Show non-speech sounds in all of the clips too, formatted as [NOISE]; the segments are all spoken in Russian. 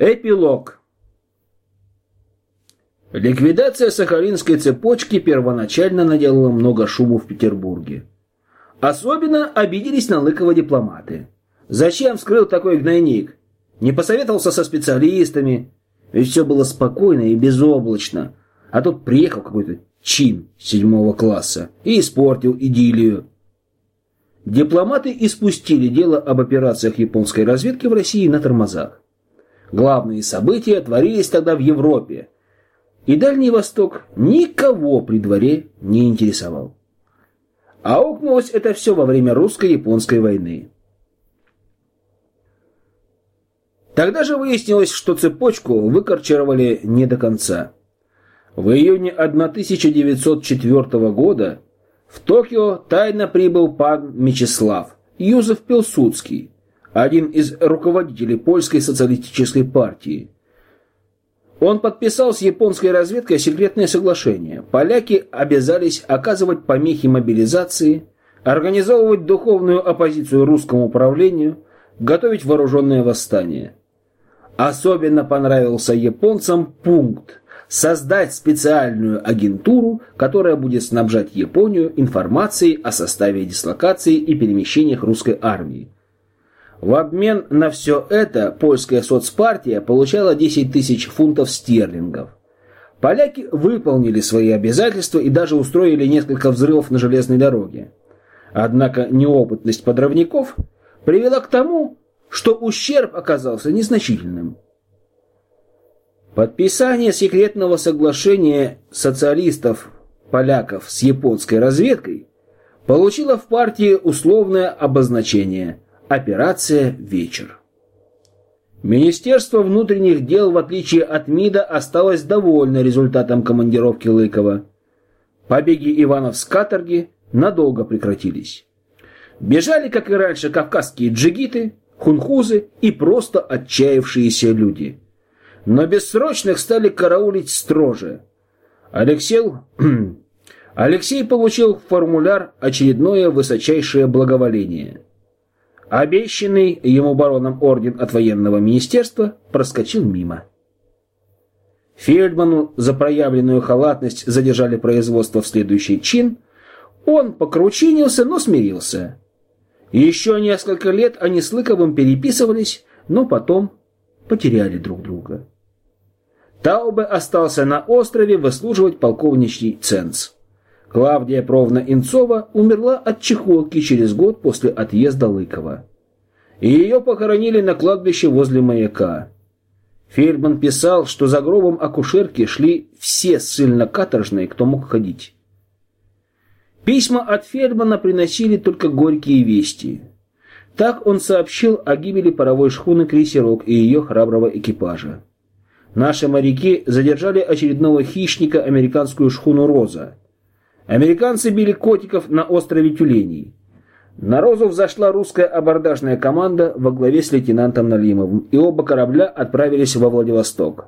Эпилог. Ликвидация Сахалинской цепочки первоначально наделала много шуму в Петербурге. Особенно обиделись на Лыкова дипломаты. Зачем вскрыл такой гнойник? Не посоветовался со специалистами? Ведь все было спокойно и безоблачно. А тут приехал какой-то чин седьмого класса и испортил идиллию. Дипломаты испустили дело об операциях японской разведки в России на тормозах. Главные события творились тогда в Европе, и Дальний Восток никого при дворе не интересовал. А укнулось это все во время русско-японской войны. Тогда же выяснилось, что цепочку выкорчевали не до конца. В июне 1904 года в Токио тайно прибыл пан Мечислав Юзеф Пилсудский, один из руководителей польской социалистической партии. Он подписал с японской разведкой секретное соглашение. Поляки обязались оказывать помехи мобилизации, организовывать духовную оппозицию русскому правлению, готовить вооруженное восстание. Особенно понравился японцам пункт создать специальную агентуру, которая будет снабжать Японию информацией о составе дислокации и перемещениях русской армии. В обмен на все это польская соцпартия получала 10 тысяч фунтов стерлингов. Поляки выполнили свои обязательства и даже устроили несколько взрывов на железной дороге. Однако неопытность подрывников привела к тому, что ущерб оказался незначительным. Подписание секретного соглашения социалистов-поляков с японской разведкой получило в партии условное обозначение «Операция «Вечер». Министерство внутренних дел, в отличие от МИДа, осталось довольно результатом командировки Лыкова. Побеги Иванов с каторги надолго прекратились. Бежали, как и раньше, кавказские джигиты – хунхузы и просто отчаявшиеся люди. Но бессрочных стали караулить строже. Алексей, [CLEARS THROAT] Алексей получил формуляр очередное высочайшее благоволение. Обещанный ему бароном орден от военного министерства проскочил мимо. Фельдману за проявленную халатность задержали производство в следующий чин. Он покручинился, но смирился. Еще несколько лет они с Лыковым переписывались, но потом потеряли друг друга. Таубе остался на острове выслуживать полковничий ценз. Клавдия Провна Инцова умерла от чехотки через год после отъезда Лыкова. Ее похоронили на кладбище возле маяка. Фельдман писал, что за гробом акушерки шли все ссыльно-каторжные, кто мог ходить. Письма от Фельдмана приносили только горькие вести. Так он сообщил о гибели паровой шхуны «Крейсерок» и ее храброго экипажа. Наши моряки задержали очередного хищника, американскую шхуну «Роза». Американцы били котиков на острове Тюленей. На «Розу» взошла русская абордажная команда во главе с лейтенантом Налимовым, и оба корабля отправились во Владивосток.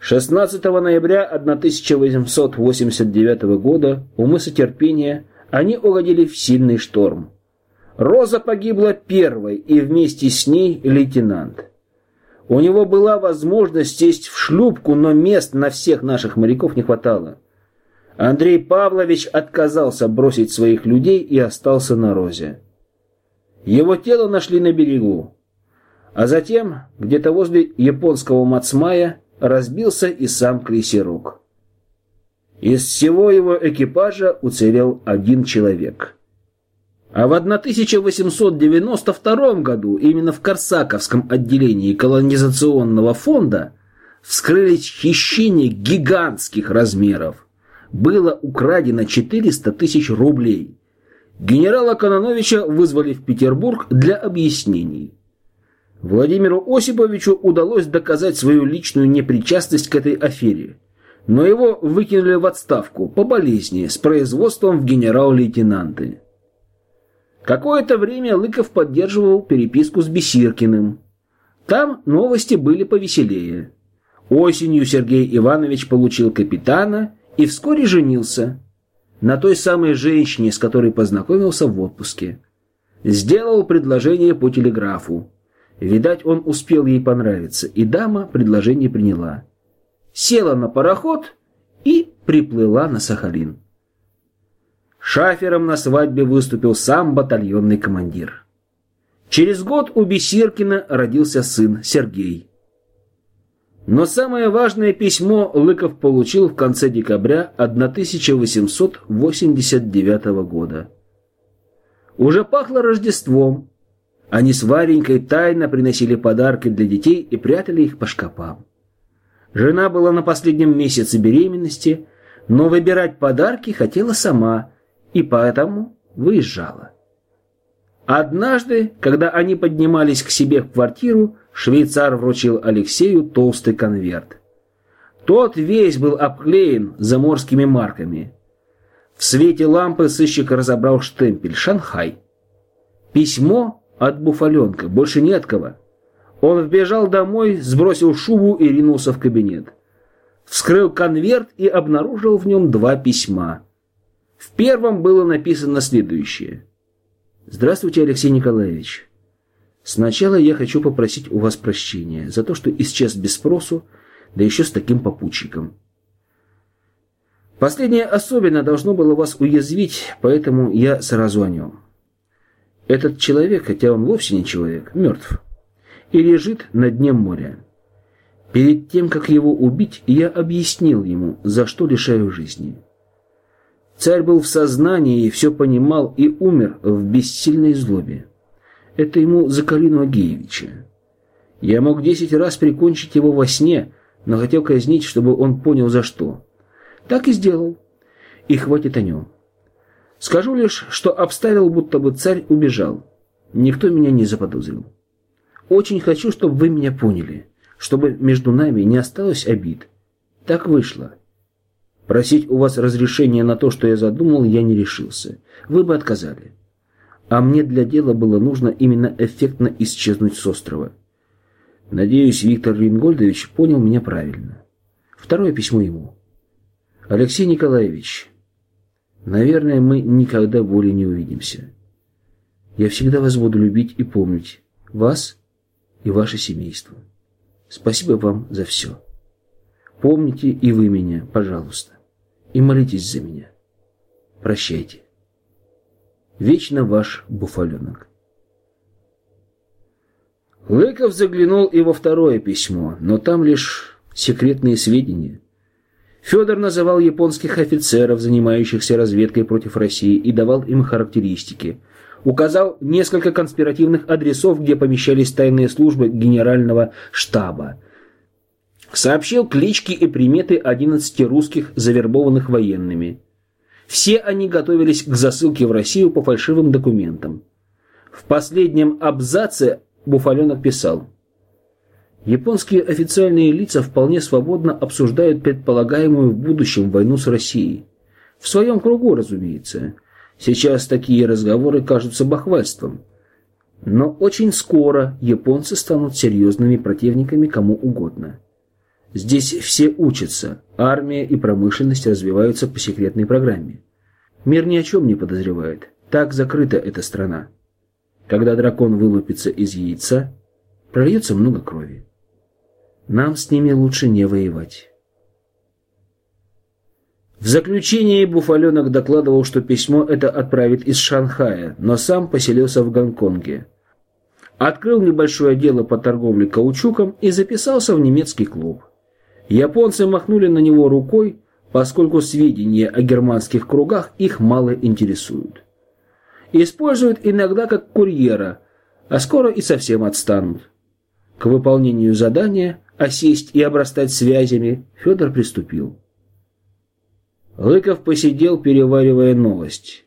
16 ноября 1889 года у мыса Терпения они угодили в сильный шторм. Роза погибла первой, и вместе с ней лейтенант. У него была возможность сесть в шлюпку, но мест на всех наших моряков не хватало. Андрей Павлович отказался бросить своих людей и остался на Розе. Его тело нашли на берегу. А затем, где-то возле японского Мацмая, разбился и сам крейсерок. Из всего его экипажа уцелел один человек. А в 1892 году именно в Корсаковском отделении колонизационного фонда вскрылись хищения гигантских размеров. Было украдено 400 тысяч рублей. Генерала Кононовича вызвали в Петербург для объяснений. Владимиру Осиповичу удалось доказать свою личную непричастность к этой афере, но его выкинули в отставку по болезни с производством в генерал-лейтенанты. Какое-то время Лыков поддерживал переписку с Бесиркиным. Там новости были повеселее. Осенью Сергей Иванович получил капитана и вскоре женился на той самой женщине, с которой познакомился в отпуске. Сделал предложение по телеграфу. Видать, он успел ей понравиться, и дама предложение приняла. Села на пароход и приплыла на Сахалин. Шафером на свадьбе выступил сам батальонный командир. Через год у Бесиркина родился сын Сергей. Но самое важное письмо Лыков получил в конце декабря 1889 года. Уже пахло Рождеством. Они с Варенькой тайно приносили подарки для детей и прятали их по шкафам. Жена была на последнем месяце беременности, но выбирать подарки хотела сама и поэтому выезжала. Однажды, когда они поднимались к себе в квартиру, швейцар вручил Алексею толстый конверт. Тот весь был обклеен заморскими марками. В свете лампы сыщик разобрал штемпель «Шанхай». Письмо от буфаленка, больше не кого. Он вбежал домой, сбросил шубу и ринулся в кабинет. Вскрыл конверт и обнаружил в нем два письма. В первом было написано следующее. «Здравствуйте, Алексей Николаевич. Сначала я хочу попросить у вас прощения за то, что исчез без спросу, да еще с таким попутчиком. Последнее особенно должно было вас уязвить, поэтому я сразу о нем. Этот человек, хотя он вовсе не человек, мертв и лежит на дне моря. Перед тем, как его убить, я объяснил ему, за что лишаю жизни. Царь был в сознании и все понимал и умер в бессильной злобе. Это ему за Калину Агеевича. Я мог десять раз прикончить его во сне, но хотел казнить, чтобы он понял за что. Так и сделал. И хватит о нем. Скажу лишь, что обставил, будто бы царь убежал. Никто меня не заподозрил. Очень хочу, чтобы вы меня поняли, чтобы между нами не осталось обид. Так вышло. Просить у вас разрешения на то, что я задумал, я не решился. Вы бы отказали. А мне для дела было нужно именно эффектно исчезнуть с острова. Надеюсь, Виктор Рингольдович понял меня правильно. Второе письмо ему. Алексей Николаевич, наверное, мы никогда более не увидимся. Я всегда вас буду любить и помнить. Вас и ваше семейство. Спасибо вам за все. Помните и вы меня, пожалуйста, и молитесь за меня. Прощайте. Вечно ваш буфаленок. Лыков заглянул и во второе письмо, но там лишь секретные сведения. Федор называл японских офицеров, занимающихся разведкой против России, и давал им характеристики – указал несколько конспиративных адресов, где помещались тайные службы генерального штаба. Сообщил клички и приметы 11 русских, завербованных военными. Все они готовились к засылке в Россию по фальшивым документам. В последнем абзаце Буфаленок писал Японские официальные лица вполне свободно обсуждают предполагаемую в будущем войну с Россией. В своем кругу, разумеется – Сейчас такие разговоры кажутся бахвальством. Но очень скоро японцы станут серьезными противниками кому угодно. Здесь все учатся, армия и промышленность развиваются по секретной программе. Мир ни о чем не подозревает. Так закрыта эта страна. Когда дракон вылупится из яйца, прольется много крови. Нам с ними лучше не воевать. В заключении Буфаленок докладывал, что письмо это отправит из Шанхая, но сам поселился в Гонконге. Открыл небольшое дело по торговле каучуком и записался в немецкий клуб. Японцы махнули на него рукой, поскольку сведения о германских кругах их мало интересуют. Используют иногда как курьера, а скоро и совсем отстанут. К выполнению задания осесть и обрастать связями Федор приступил. Лыков посидел, переваривая новость.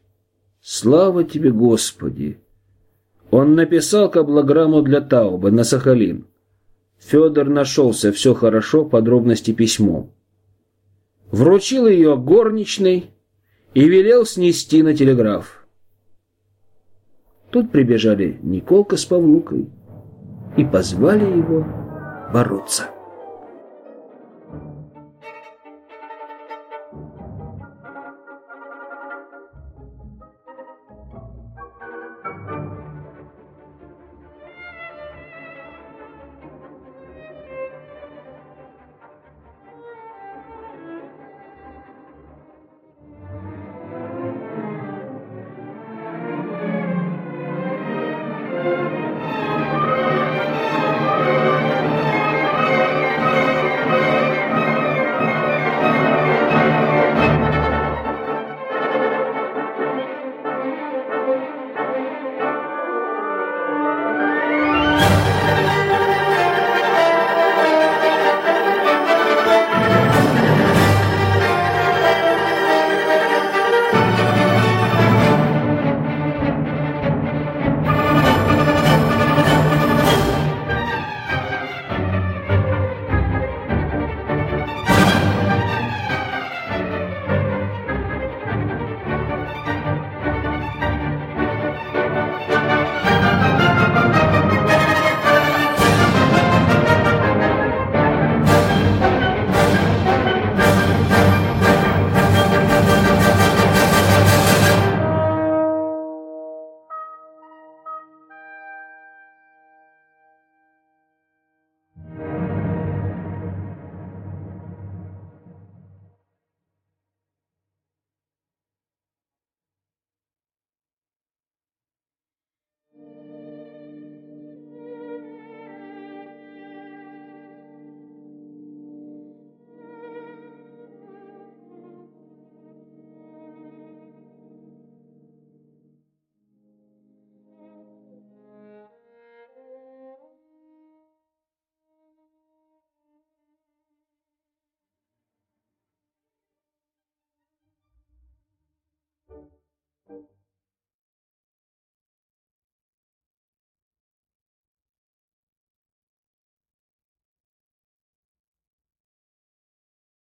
«Слава тебе, Господи!» Он написал каблограмму для Тауба на Сахалин. Федор нашелся, все хорошо, подробности письмо. Вручил ее горничной и велел снести на телеграф. Тут прибежали Николка с Павлукой и позвали его бороться.